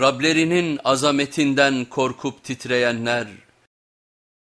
Rablerinin azametinden korkup titreyenler,